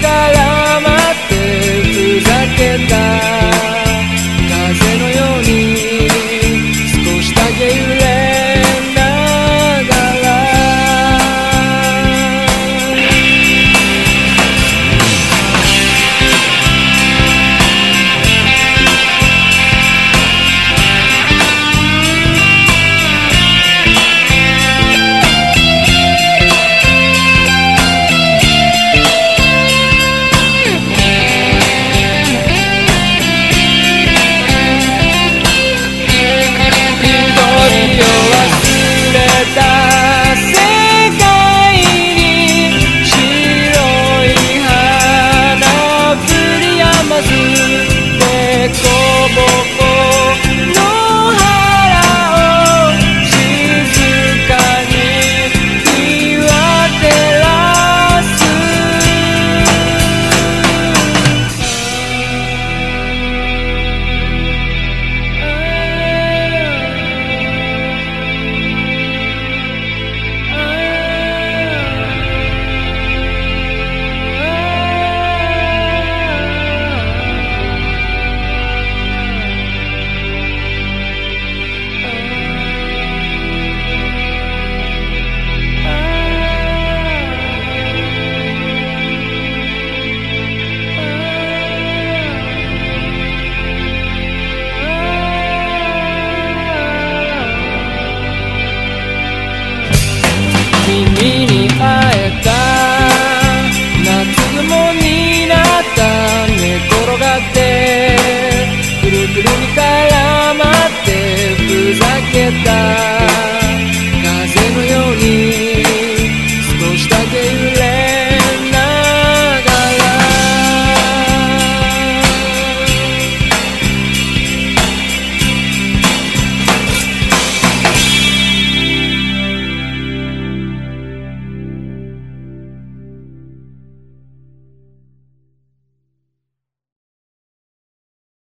絡ってふざけ風のように少しだけ君に会えた。夏雲になった寝転がって。くるくるに絡まってふざけた。